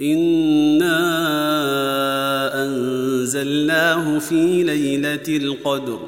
انا انزلناه في ليله القدر